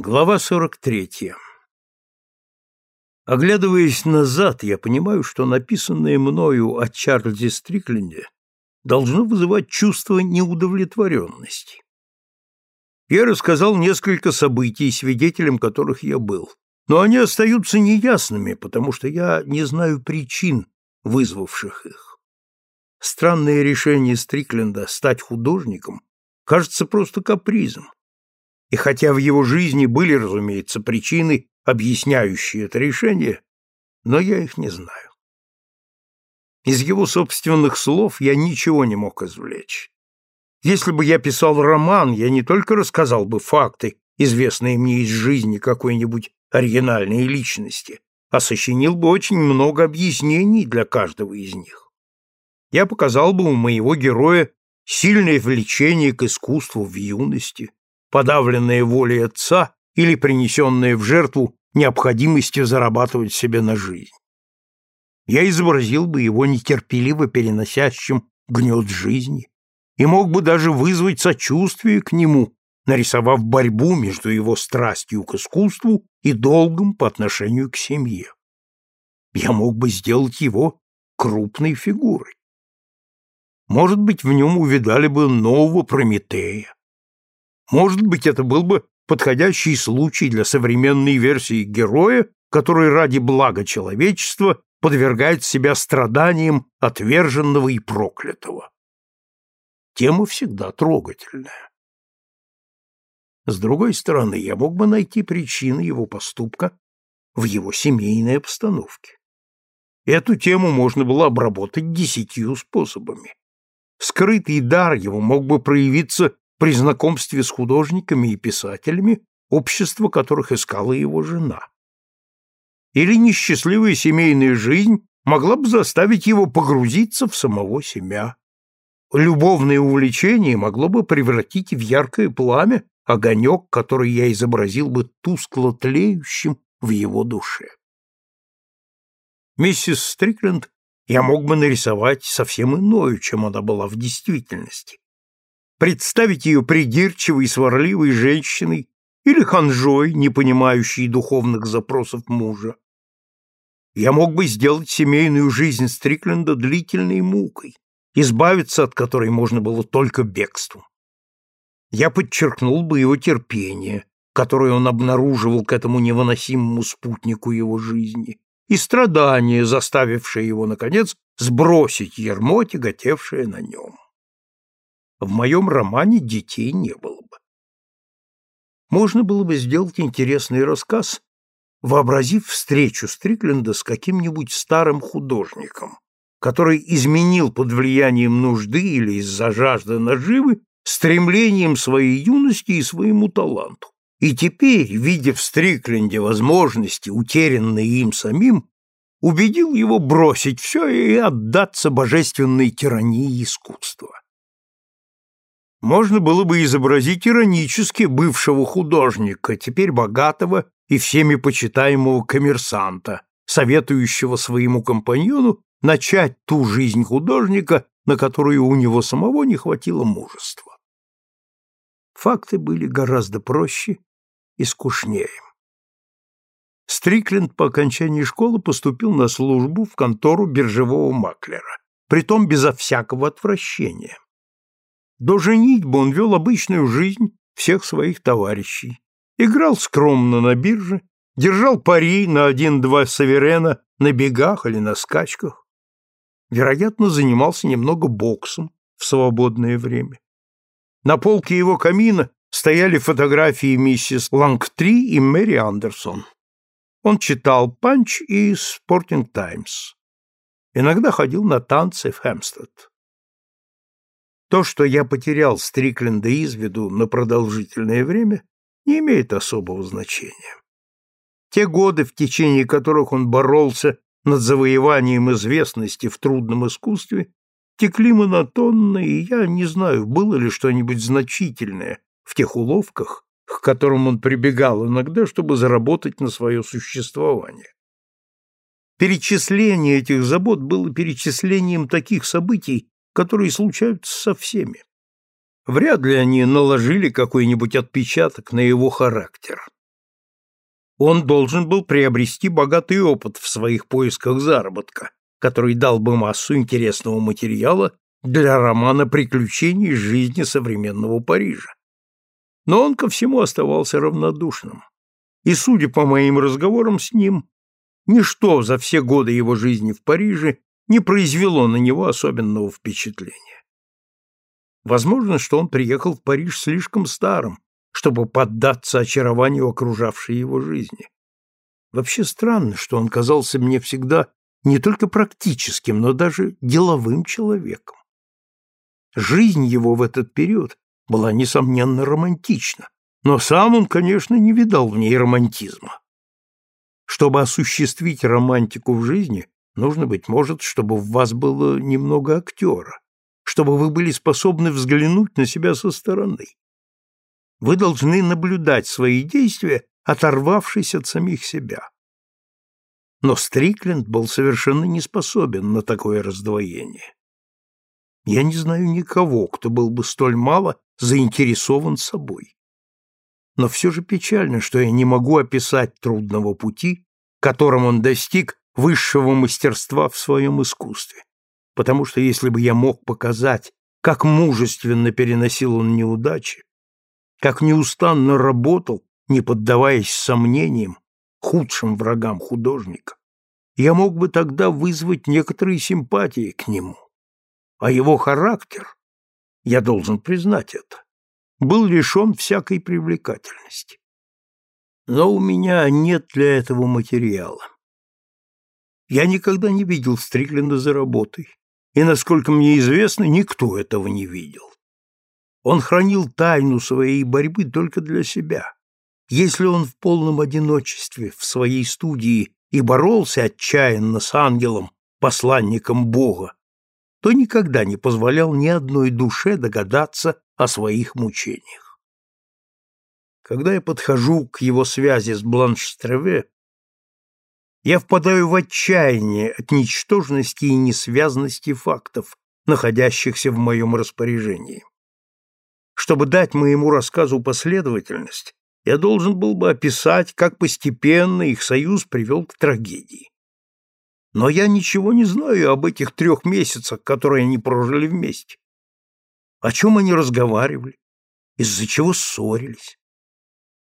Глава 43. Оглядываясь назад, я понимаю, что написанное мною о Чарльзе Стрикленде должно вызывать чувство неудовлетворенности. Я рассказал несколько событий, свидетелем которых я был, но они остаются неясными, потому что я не знаю причин, вызвавших их. Странное решение Стрикленда стать художником кажется просто капризом, и хотя в его жизни были, разумеется, причины, объясняющие это решение, но я их не знаю. Из его собственных слов я ничего не мог извлечь. Если бы я писал роман, я не только рассказал бы факты, известные мне из жизни какой-нибудь оригинальной личности, а сочинил бы очень много объяснений для каждого из них. Я показал бы у моего героя сильное влечение к искусству в юности, подавленное волей отца или принесенное в жертву необходимостью зарабатывать себе на жизнь. Я изобразил бы его нетерпеливо переносящим гнет жизни и мог бы даже вызвать сочувствие к нему, нарисовав борьбу между его страстью к искусству и долгом по отношению к семье. Я мог бы сделать его крупной фигурой. Может быть, в нем увидали бы нового Прометея, может быть, это был бы подходящий случай для современной версии героя, который ради блага человечества подвергает себя страданиям отверженного и проклятого. Тема всегда трогательная. С другой стороны, я мог бы найти причины его поступка в его семейной обстановке. Эту тему можно было обработать десятью способами. Скрытый дар его мог бы проявиться при знакомстве с художниками и писателями, общество которых искала его жена. Или несчастливая семейная жизнь могла бы заставить его погрузиться в самого себя. Любовное увлечение могло бы превратить в яркое пламя огонек, который я изобразил бы тускло тлеющим в его душе. Миссис Стрикленд я мог бы нарисовать совсем иную, чем она была в действительности представить ее придирчивой, сварливой женщиной или ханжой, не понимающей духовных запросов мужа. Я мог бы сделать семейную жизнь Стрикленда длительной мукой, избавиться от которой можно было только бегством. Я подчеркнул бы его терпение, которое он обнаруживал к этому невыносимому спутнику его жизни, и страдания, заставившие его, наконец, сбросить ярмо, тяготевшее на нем в моем романе детей не было бы. Можно было бы сделать интересный рассказ, вообразив встречу Стрикленда с каким-нибудь старым художником, который изменил под влиянием нужды или из-за жажды наживы стремлением своей юности и своему таланту. И теперь, видя в Стрикленде возможности, утерянные им самим, убедил его бросить все и отдаться божественной тирании искусства можно было бы изобразить иронически бывшего художника, теперь богатого и всеми почитаемого коммерсанта, советующего своему компаньону начать ту жизнь художника, на которую у него самого не хватило мужества. Факты были гораздо проще и скучнее. Стрикленд по окончании школы поступил на службу в контору биржевого маклера, притом безо всякого отвращения. До женитьбы он вел обычную жизнь всех своих товарищей. Играл скромно на бирже, держал пари на один-два саверена на бегах или на скачках. Вероятно, занимался немного боксом в свободное время. На полке его камина стояли фотографии миссис Лангтри и Мэри Андерсон. Он читал «Панч» и «Спортинг Таймс». Иногда ходил на танцы в Хэмстед. То, что я потерял Стрикленда из виду на продолжительное время, не имеет особого значения. Те годы, в течение которых он боролся над завоеванием известности в трудном искусстве, текли монотонно, и я не знаю, было ли что-нибудь значительное в тех уловках, к которым он прибегал иногда, чтобы заработать на свое существование. Перечисление этих забот было перечислением таких событий, которые случаются со всеми. Вряд ли они наложили какой-нибудь отпечаток на его характер. Он должен был приобрести богатый опыт в своих поисках заработка, который дал бы массу интересного материала для романа приключений жизни современного Парижа. Но он ко всему оставался равнодушным. И, судя по моим разговорам с ним, ничто за все годы его жизни в Париже не произвело на него особенного впечатления. Возможно, что он приехал в Париж слишком старым, чтобы поддаться очарованию окружавшей его жизни. Вообще странно, что он казался мне всегда не только практическим, но даже деловым человеком. Жизнь его в этот период была, несомненно, романтична, но сам он, конечно, не видал в ней романтизма. Чтобы осуществить романтику в жизни, нужно, быть может, чтобы в вас было немного актера, чтобы вы были способны взглянуть на себя со стороны. Вы должны наблюдать свои действия, оторвавшись от самих себя. Но Стрикленд был совершенно не способен на такое раздвоение. Я не знаю никого, кто был бы столь мало заинтересован собой. Но все же печально, что я не могу описать трудного пути, которым он достиг высшего мастерства в своем искусстве, потому что если бы я мог показать, как мужественно переносил он неудачи, как неустанно работал, не поддаваясь сомнениям, худшим врагам художника, я мог бы тогда вызвать некоторые симпатии к нему а его характер, я должен признать это, был лишен всякой привлекательности. Но у меня нет для этого материала. Я никогда не видел Стрикленда за работой, и, насколько мне известно, никто этого не видел. Он хранил тайну своей борьбы только для себя. Если он в полном одиночестве в своей студии и боролся отчаянно с ангелом, посланником Бога, то никогда не позволял ни одной душе догадаться о своих мучениях. Когда я подхожу к его связи с Бланш-Стреве, я впадаю в отчаяние от ничтожности и несвязности фактов, находящихся в моем распоряжении. Чтобы дать моему рассказу последовательность, я должен был бы описать, как постепенно их союз привел к трагедии. Но я ничего не знаю об этих трех месяцах, которые они прожили вместе. О чем они разговаривали? Из-за чего ссорились?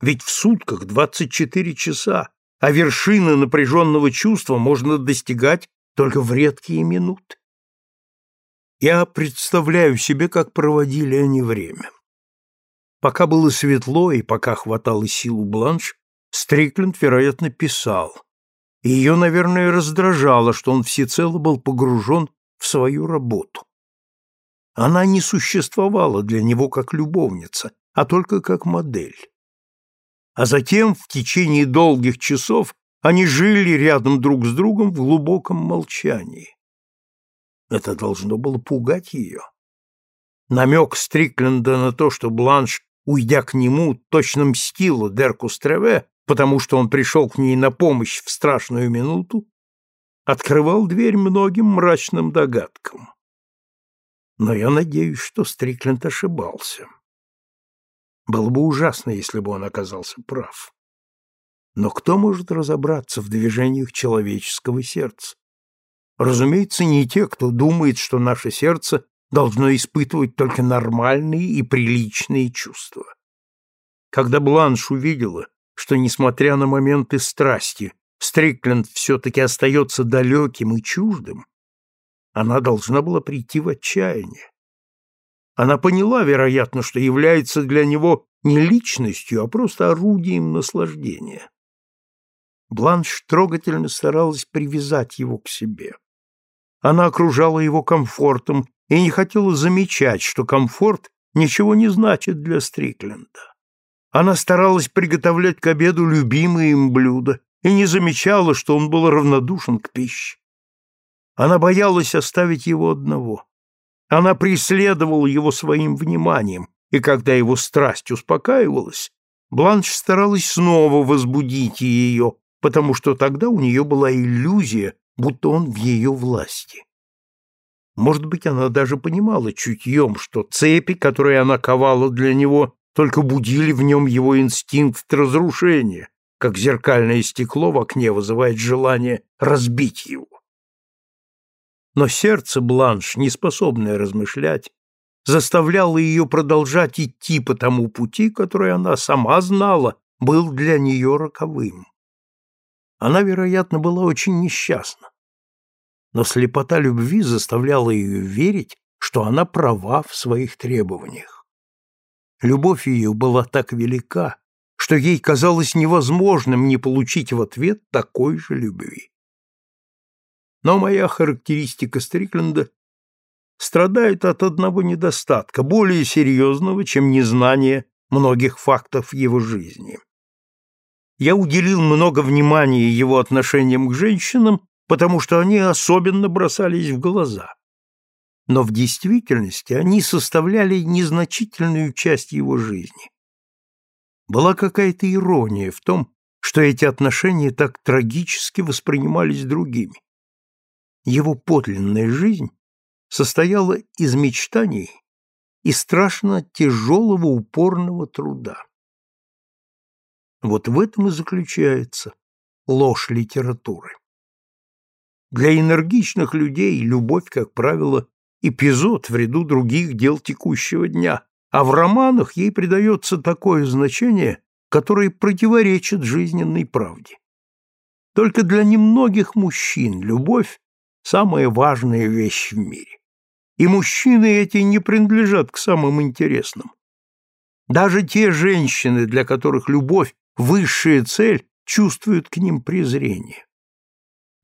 Ведь в сутках 24 часа, а вершины напряженного чувства можно достигать только в редкие минуты. Я представляю себе, как проводили они время. Пока было светло и пока хватало сил у Бланш, Стрикленд, вероятно, писал и ее, наверное, раздражало, что он всецело был погружен в свою работу. Она не существовала для него как любовница, а только как модель. А затем, в течение долгих часов, они жили рядом друг с другом в глубоком молчании. Это должно было пугать ее. Намек Стрикленда на то, что Бланш, уйдя к нему, точно мстила Дерку Стреве, потому что он пришел к ней на помощь в страшную минуту, открывал дверь многим мрачным догадкам. Но я надеюсь, что Стрикленд ошибался. Было бы ужасно, если бы он оказался прав. Но кто может разобраться в движениях человеческого сердца? Разумеется, не те, кто думает, что наше сердце должно испытывать только нормальные и приличные чувства. Когда Бланш увидела, что, несмотря на моменты страсти, Стрикленд все-таки остается далеким и чуждым, она должна была прийти в отчаяние. Она поняла, вероятно, что является для него не личностью, а просто орудием наслаждения. Бланш трогательно старалась привязать его к себе. Она окружала его комфортом и не хотела замечать, что комфорт ничего не значит для Стрикленда. Она старалась приготовлять к обеду любимые им блюда и не замечала, что он был равнодушен к пище. Она боялась оставить его одного. Она преследовала его своим вниманием, и когда его страсть успокаивалась, Бланш старалась снова возбудить ее, потому что тогда у нее была иллюзия, будто он в ее власти. Может быть, она даже понимала чутьем, что цепи, которые она ковала для него, только будили в нем его инстинкт разрушения, как зеркальное стекло в окне вызывает желание разбить его. Но сердце Бланш, неспособное размышлять, заставляло ее продолжать идти по тому пути, который она сама знала, был для нее роковым. Она, вероятно, была очень несчастна. Но слепота любви заставляла ее верить, что она права в своих требованиях. Любовь ее была так велика, что ей казалось невозможным не получить в ответ такой же любви. Но моя характеристика Стрикленда страдает от одного недостатка, более серьезного, чем незнание многих фактов его жизни. Я уделил много внимания его отношениям к женщинам, потому что они особенно бросались в глаза. Но в действительности они составляли незначительную часть его жизни. Была какая-то ирония в том, что эти отношения так трагически воспринимались другими. Его подлинная жизнь состояла из мечтаний и страшно тяжелого упорного труда. Вот в этом и заключается ложь литературы. Для энергичных людей любовь, как правило, эпизод в ряду других дел текущего дня, а в романах ей придается такое значение, которое противоречит жизненной правде. Только для немногих мужчин любовь – самая важная вещь в мире. И мужчины эти не принадлежат к самым интересным. Даже те женщины, для которых любовь высшая цель, чувствуют к ним презрение.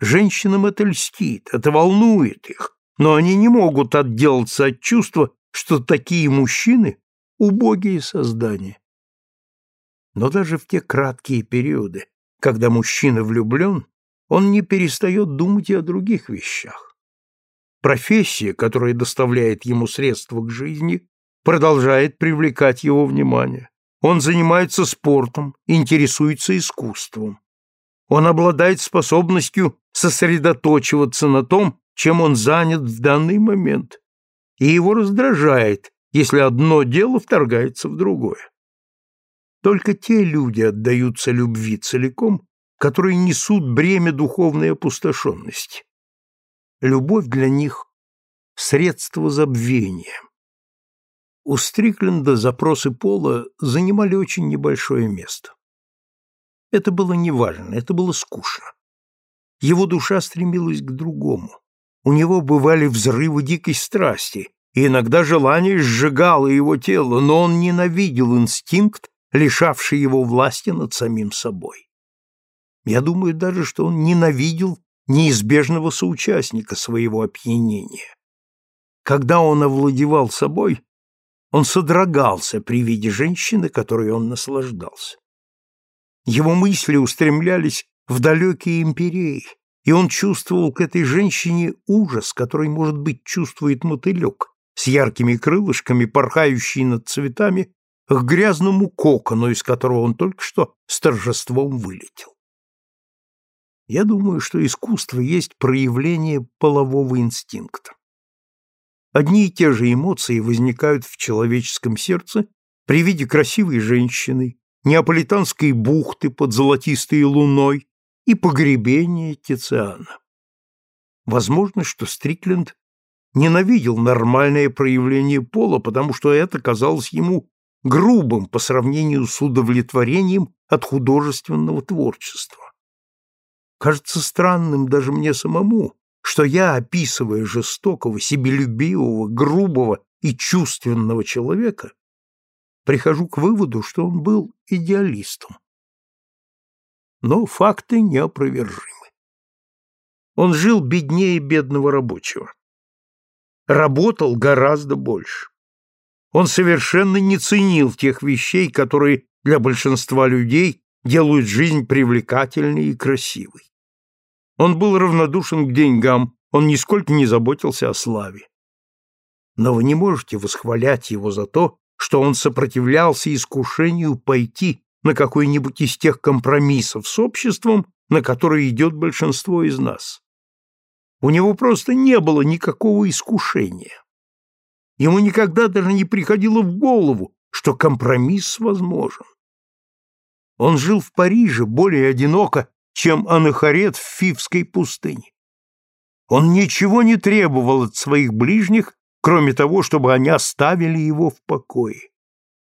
Женщинам это льстит, это волнует их, но они не могут отделаться от чувства, что такие мужчины – убогие создания. Но даже в те краткие периоды, когда мужчина влюблен, он не перестает думать и о других вещах. Профессия, которая доставляет ему средства к жизни, продолжает привлекать его внимание. Он занимается спортом, интересуется искусством. Он обладает способностью сосредоточиваться на том, чем он занят в данный момент, и его раздражает, если одно дело вторгается в другое. Только те люди отдаются любви целиком, которые несут бремя духовной опустошенности. Любовь для них – средство забвения. У Стрикленда запросы Пола занимали очень небольшое место. Это было неважно, это было скучно. Его душа стремилась к другому. У него бывали взрывы дикой страсти, и иногда желание сжигало его тело, но он ненавидел инстинкт, лишавший его власти над самим собой. Я думаю даже, что он ненавидел неизбежного соучастника своего опьянения. Когда он овладевал собой, он содрогался при виде женщины, которой он наслаждался. Его мысли устремлялись в далекие империи, и он чувствовал к этой женщине ужас, который, может быть, чувствует мотылек, с яркими крылышками, порхающий над цветами, к грязному кокону, из которого он только что с торжеством вылетел. Я думаю, что искусство есть проявление полового инстинкта. Одни и те же эмоции возникают в человеческом сердце при виде красивой женщины, неаполитанской бухты под золотистой луной и погребения Тициана. Возможно, что Стрикленд ненавидел нормальное проявление пола, потому что это казалось ему грубым по сравнению с удовлетворением от художественного творчества. Кажется странным даже мне самому, что я, описывая жестокого, себелюбивого, грубого и чувственного человека, прихожу к выводу, что он был идеалистом. Но факты неопровержимы. Он жил беднее бедного рабочего. Работал гораздо больше. Он совершенно не ценил тех вещей, которые для большинства людей делают жизнь привлекательной и красивой. Он был равнодушен к деньгам, он нисколько не заботился о славе. Но вы не можете восхвалять его за то, что он сопротивлялся искушению пойти на какой-нибудь из тех компромиссов с обществом, на которые идет большинство из нас. У него просто не было никакого искушения. Ему никогда даже не приходило в голову, что компромисс возможен. Он жил в Париже более одиноко, чем Анахарет в Фивской пустыне. Он ничего не требовал от своих ближних, кроме того, чтобы они оставили его в покое.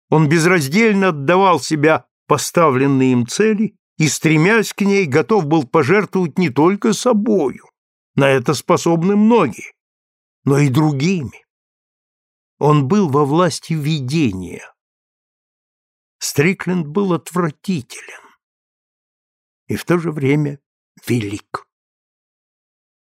Он безраздельно отдавал себя поставленной им цели и, стремясь к ней, готов был пожертвовать не только собою, на это способны многие, но и другими. Он был во власти видения. Стрикленд был отвратителен и в то же время велик.